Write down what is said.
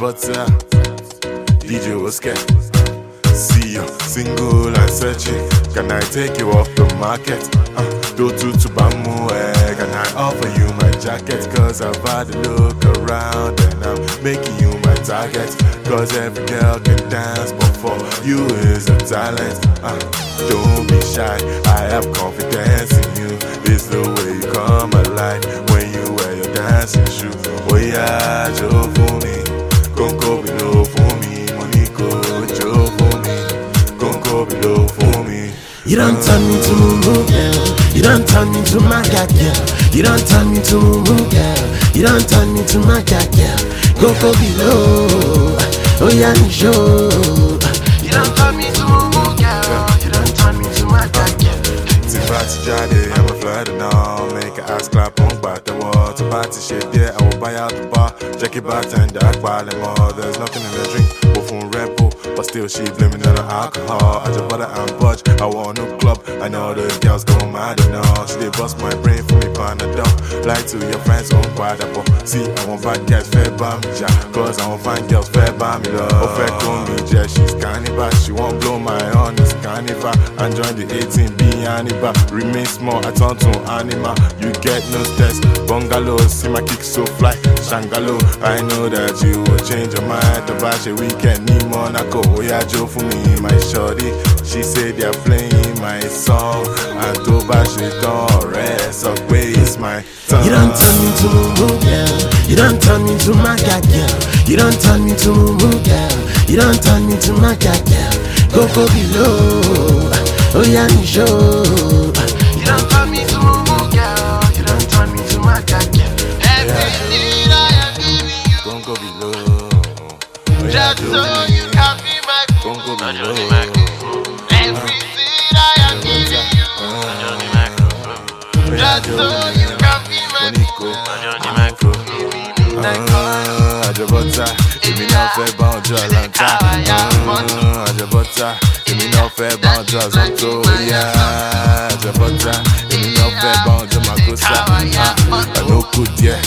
Ajabota, DJ Oscar. See you single and searching. Can I take you off the market? Uh, do to to Bamu, eh? Can I offer you my jacket? Cause I've had a look around and I'm making you my target. Cause every girl can dance, but for you is a talent. Uh, don't be shy, I have confidence in you. It's the way you come alive when you wear your dancing shoes. Oh yeah, Joe You don't turn me to moo girl. You don't turn me to my god girl. You don't turn me to moo girl. You don't turn me to my god girl. Go go below. Oh yeah, show. You don't turn me to moo girl. You don't turn me to my god girl. Tí bá ti jáde, ẹ máa fly the now. Make a ass clap, Tó bá ti I will buy out the bar. Kí bartender palẹ̀ mọ́. There's nothing in the drink, mo fún Red Bull. But still she blaming on alcohol. I just butter and budge, I want no club. I know those girls go mad enough. She dey bust my brain for me panadol. Lie to your friends, on padà bọ̀. See, àwọn bad guys fẹ́ bá mi jà. Cause àwọn fine girls fẹ́ bá mi lọ. Ó fẹ́ kó mi jẹ, she's carnival. She won't blow my horn, it's carnival. And join the 18 be Hannibal. Remain small, I turn to animal. You get no stress. Bungalow, see my kick so fly. Shangalo, I know that you will change your mind. The bash weekend, need Monaco. Oh yeah, Joe for me, my shorty. She said they're playing my song. And to bash it on rest of ways, my tongue. You don't turn me to moo girl. You don't turn me to my god girl. You don't turn me to moo girl. You don't turn me to my god girl. Go go below. Oh yeah, show. Giving you, Don't go below. Just so you can be my Don't go fool. below. Everything I am giving you, just so you can be my Monico, fool. Àjẹbọ́tà, èmi náà fẹ́ bá ọjọ́ àlàntà. Ah, Àjẹbọ́tà, èmi náà fẹ́ bá ọjọ́ àzọ́tò. Oya, Àjẹbọ́tà, èmi náà fẹ́ bá ọjọ́ màkósà. Àlókù ah, díẹ̀,